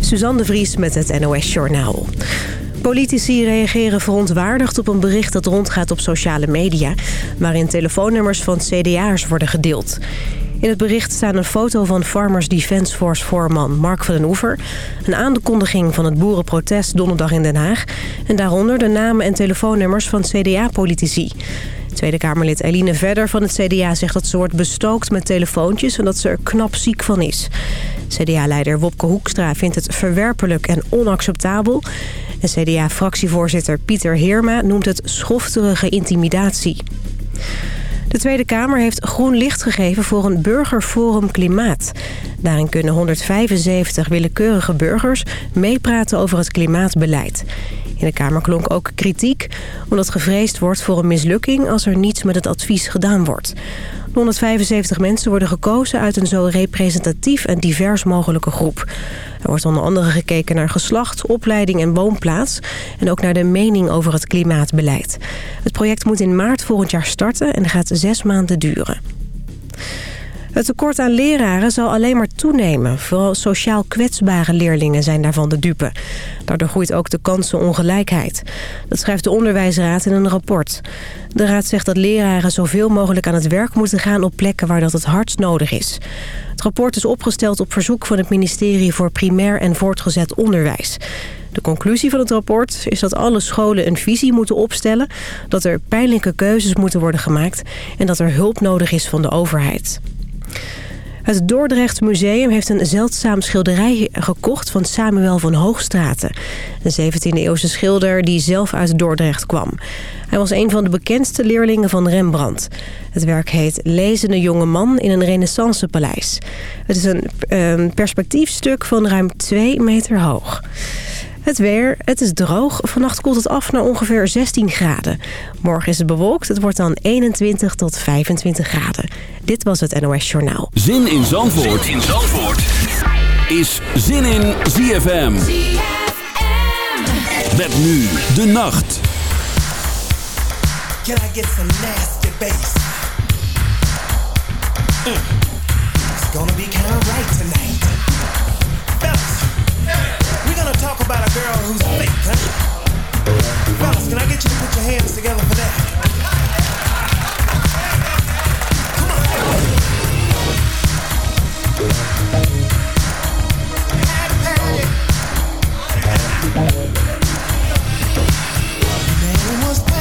Suzanne de Vries met het NOS Journaal. Politici reageren verontwaardigd op een bericht dat rondgaat op sociale media... waarin telefoonnummers van CDA'ers worden gedeeld. In het bericht staan een foto van Farmers Defence Force voorman Mark van den Oever... een aankondiging van het boerenprotest donderdag in Den Haag... en daaronder de namen en telefoonnummers van CDA-politici. Tweede Kamerlid Eline Verder van het CDA zegt dat ze wordt bestookt met telefoontjes... en dat ze er knap ziek van is. CDA-leider Wopke Hoekstra vindt het verwerpelijk en onacceptabel. En CDA-fractievoorzitter Pieter Heerma noemt het schofterige intimidatie. De Tweede Kamer heeft groen licht gegeven voor een burgerforum klimaat. Daarin kunnen 175 willekeurige burgers meepraten over het klimaatbeleid. In de Kamer klonk ook kritiek, omdat gevreesd wordt voor een mislukking als er niets met het advies gedaan wordt. 175 mensen worden gekozen uit een zo representatief en divers mogelijke groep. Er wordt onder andere gekeken naar geslacht, opleiding en woonplaats... en ook naar de mening over het klimaatbeleid. Het project moet in maart volgend jaar starten en gaat zes maanden duren. Het tekort aan leraren zal alleen maar toenemen. Vooral sociaal kwetsbare leerlingen zijn daarvan de dupe. Daardoor groeit ook de kansenongelijkheid. Dat schrijft de Onderwijsraad in een rapport. De raad zegt dat leraren zoveel mogelijk aan het werk moeten gaan... op plekken waar dat het hardst nodig is. Het rapport is opgesteld op verzoek van het ministerie... voor primair en voortgezet onderwijs. De conclusie van het rapport is dat alle scholen een visie moeten opstellen... dat er pijnlijke keuzes moeten worden gemaakt... en dat er hulp nodig is van de overheid. Het Dordrecht Museum heeft een zeldzaam schilderij gekocht van Samuel van Hoogstraten. Een 17e-eeuwse schilder die zelf uit Dordrecht kwam. Hij was een van de bekendste leerlingen van Rembrandt. Het werk heet Lezende jonge man in een renaissancepaleis. Het is een, een perspectiefstuk van ruim 2 meter hoog. Het weer, het is droog. Vannacht koelt het af naar ongeveer 16 graden. Morgen is het bewolkt. Het wordt dan 21 tot 25 graden. Dit was het NOS Journaal. Zin in Zandvoort, zin in Zandvoort. is Zin in ZFM. ZFM. Met nu de nacht. Can I get some nasty bass? Mm. It's gonna be kind of right tonight. gonna talk about a girl who's fake, huh? Fellas, can I get you to put your hands together for that? Man was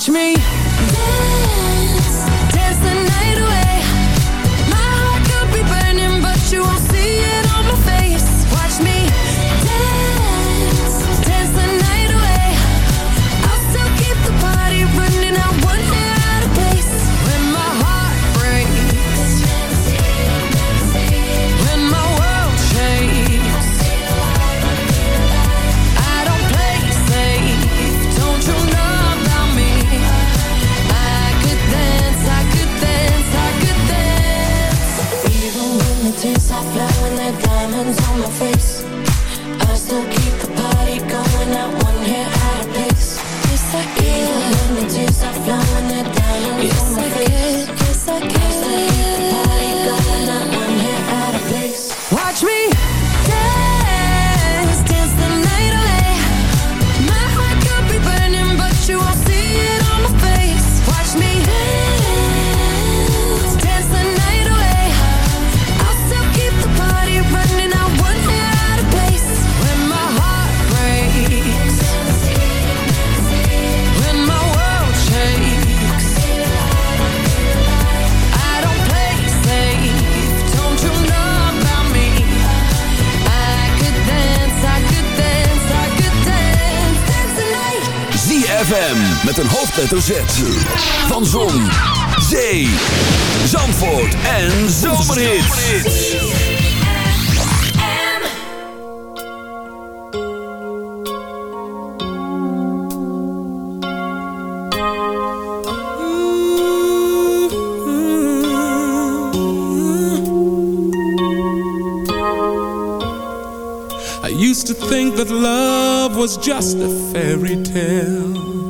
watch me. Hoofdletter Z. Van Zon, Zee, Zandvoort en Zomerhits. I used to think that love was just a fairy tale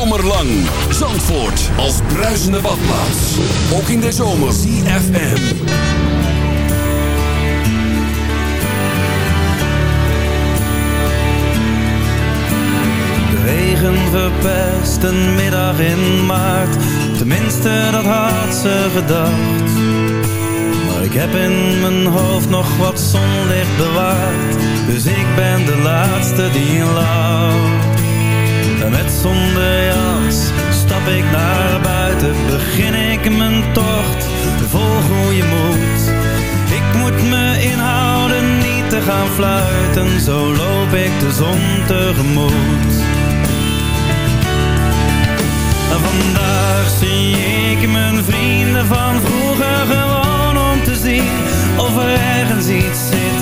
lang. Zandvoort als bruisende badplaats. Ook in de zomer. CFM. De regen verpest een middag in maart. Tenminste, dat had ze gedacht. Maar ik heb in mijn hoofd nog wat zonlicht bewaard. Dus ik ben de laatste die lacht. Met zonder jas stap ik naar buiten, begin ik mijn tocht, vol goede moed. Ik moet me inhouden, niet te gaan fluiten, zo loop ik de zon tegemoet. Vandaag zie ik mijn vrienden van vroeger gewoon om te zien of er ergens iets zit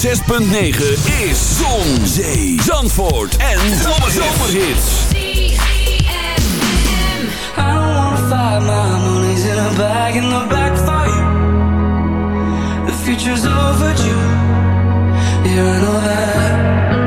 106.9 is Zon, Zee, Zandvoort en Zomerhits. I don't wanna fight, my money's in a bag, in the back for you. The future's overdue, yeah I know that.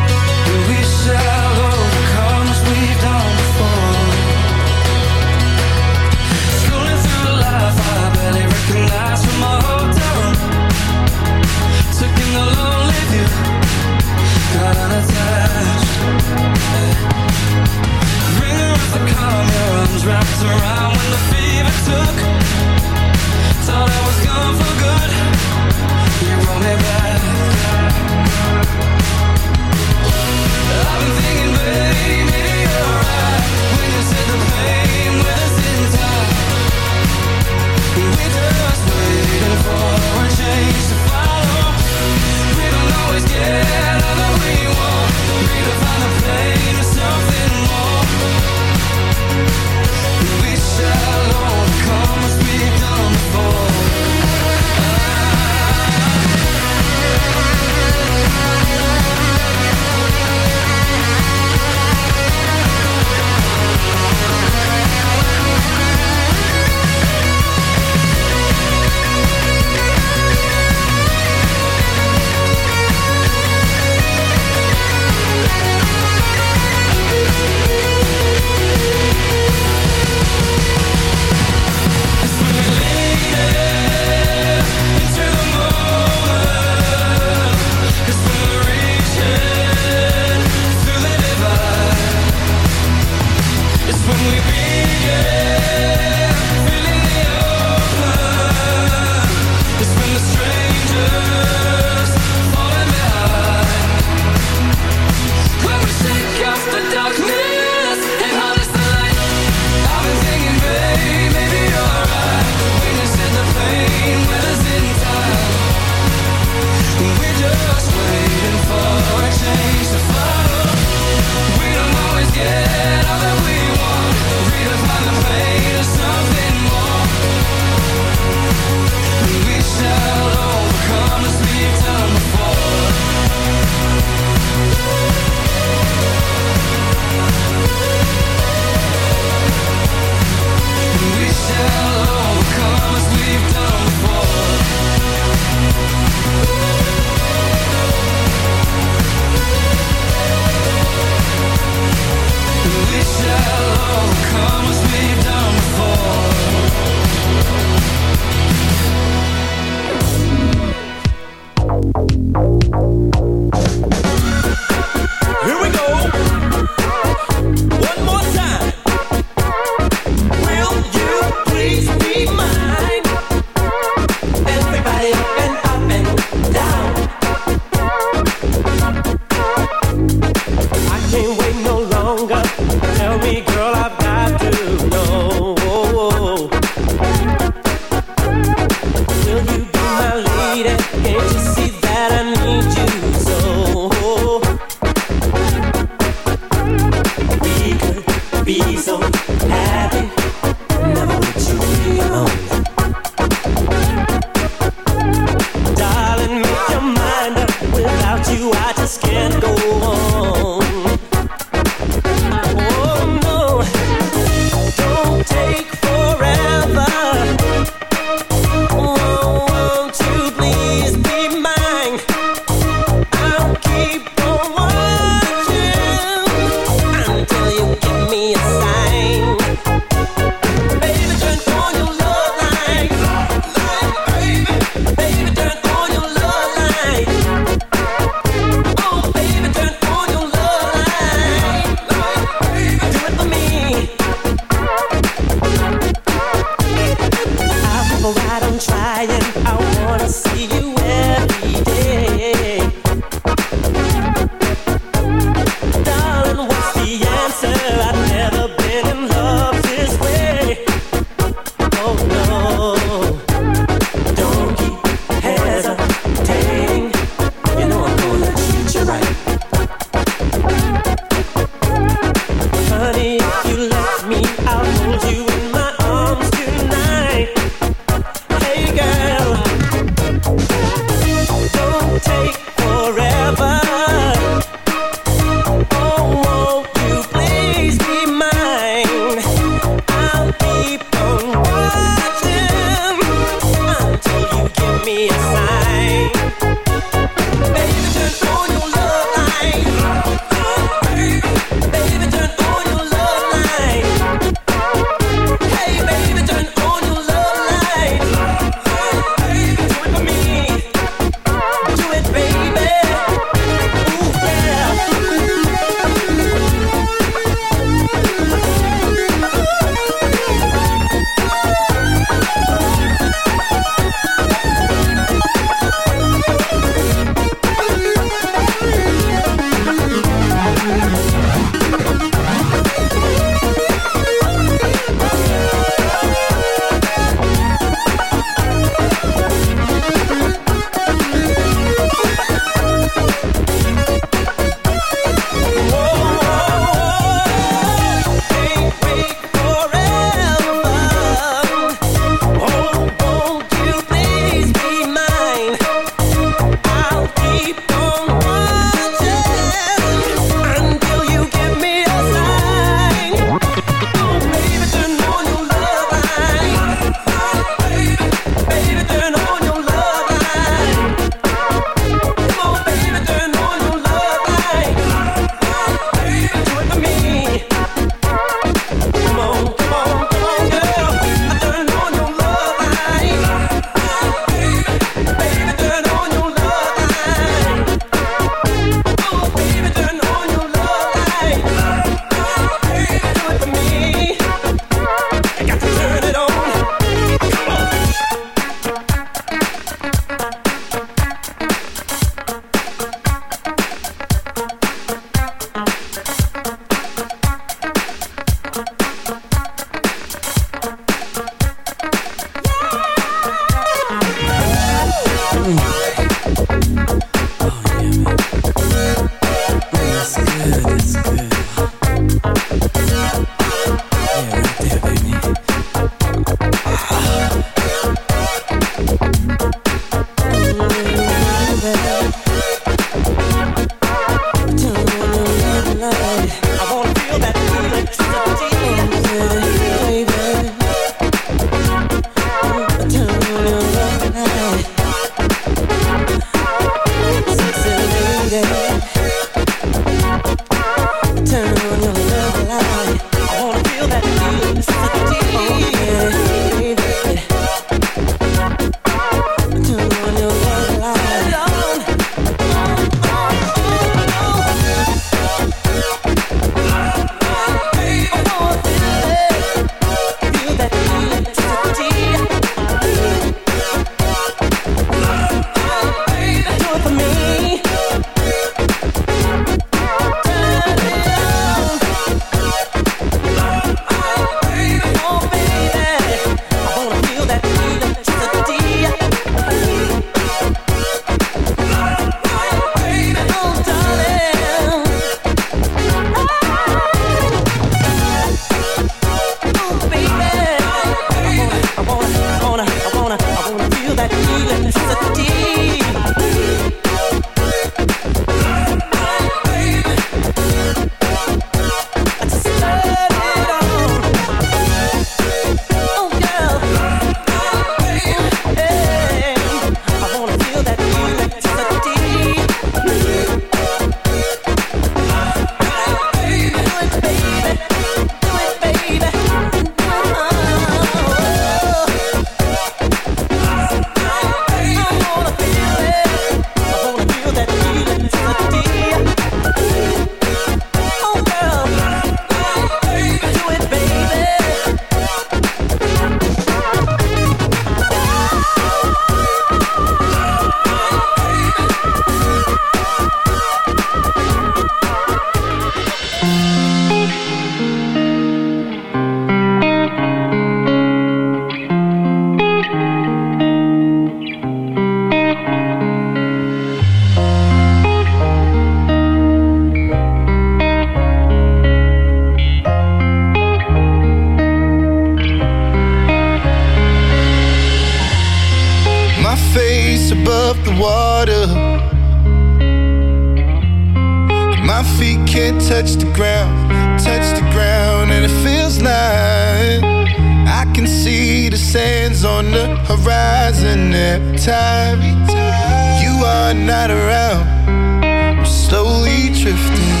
Drifting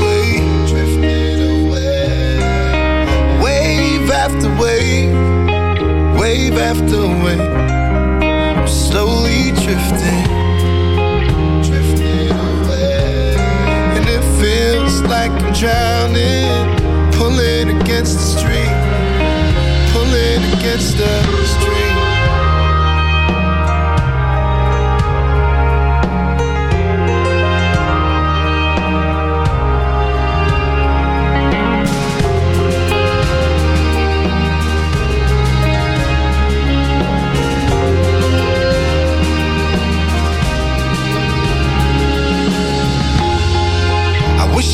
away, wave after wave, wave after wave. I'm slowly drifting, drifting away, and it feels like I'm drowning, pulling against the stream, pulling against the stream.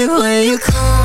it when you call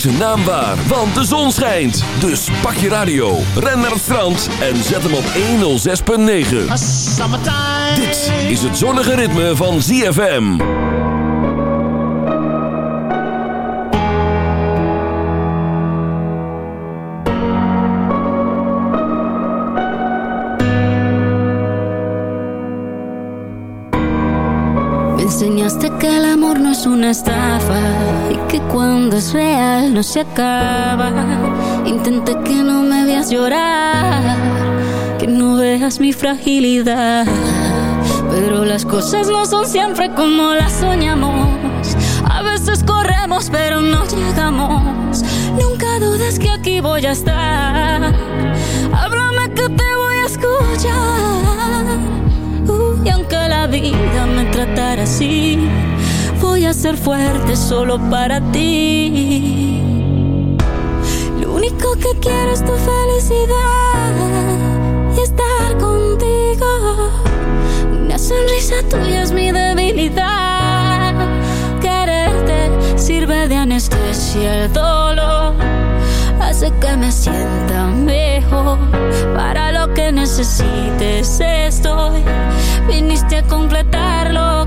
zijn naam waar, want de zon schijnt. Dus pak je radio, ren naar het strand en zet hem op 106.9. Dit is het zonnige ritme van ZFM. Enseñaste que el amor no es una es real no se acaba. Intenté que no me veas llorar, que no veas mi fragilidad. Pero las cosas no son siempre como las soñamos. A veces corremos pero no llegamos. Nunca dudes que aquí voy a estar. Háblame que te voy a escuchar. Y aunque la vida me tratara así, voy a ser fuerte solo para ti. Lo único que quiero es tu felicidad y estar contigo. Una sonrisa tuya es mi debilidad. Quererte sirve de anestesia el dolor. Hace que me sienta mejor. Para lo que necesites estoy. Viniste a completar